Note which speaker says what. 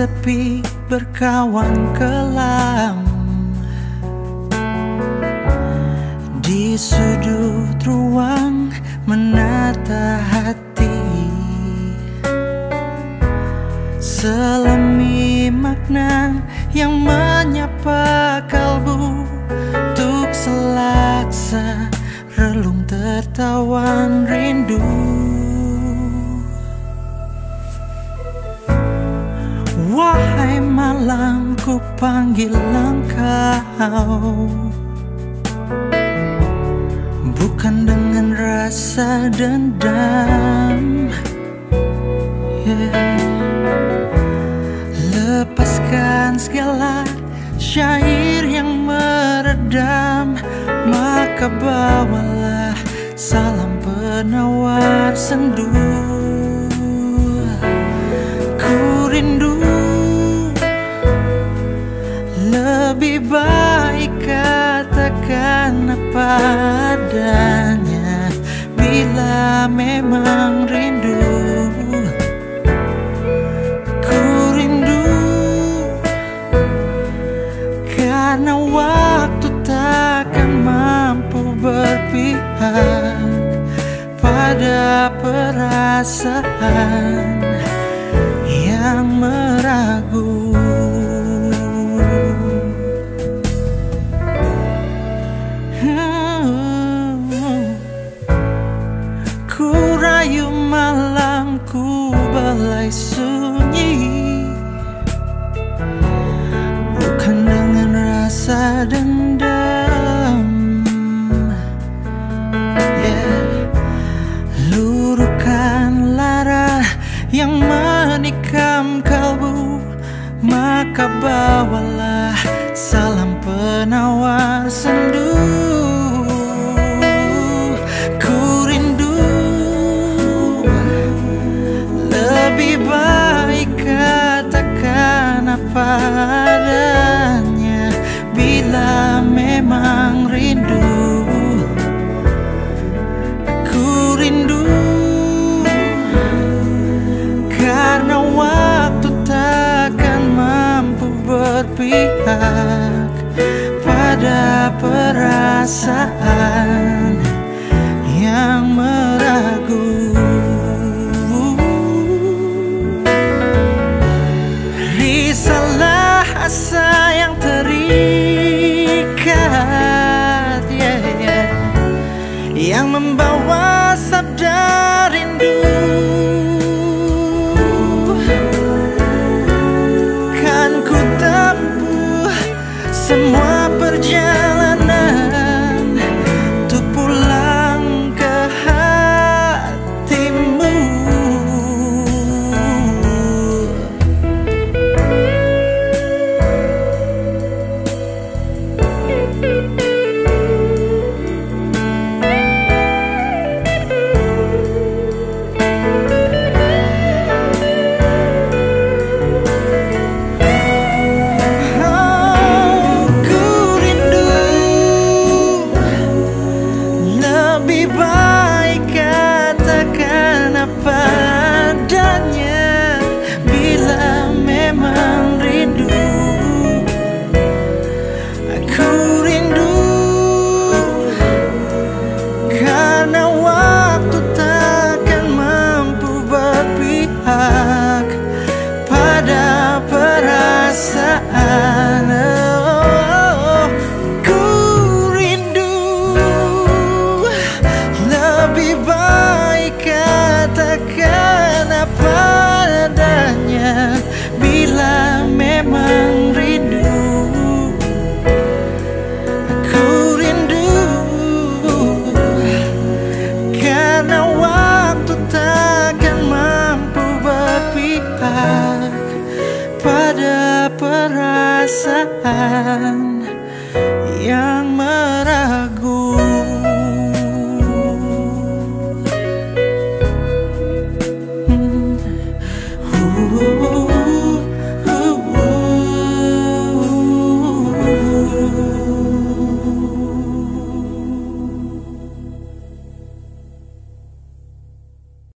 Speaker 1: sepi berkawan kelam. Di sudut ruang menata hati. Selemi makna yang menyapa kalbu Untuk selaksa relung tertawan rindu malam ku panggil engkau. Bukan dengan rasa dendam. Yeah. Lepaskan segala syair yang meredam. Maka bawalah salam penawar sendu adanya Bila memang rindu Ku rindu. Karena waktu takkan mampu berpihak Pada perasaan Ku rayu malamku balai sunyi. Bukan dengan rasa dendam. Yeah. Luruhkan lara yang menikam kalbu. Maka bawalah salam penawar sendu berpihak Pada perasaan yang meragu Risalah asa yang terikat yeah, yeah. Yang membawa sabda rindu Lebih baik katakan apa adanya Bila memang Bila memang rindu Aku rindu. Karena waktu takkan mampu berpihak Pada perasaan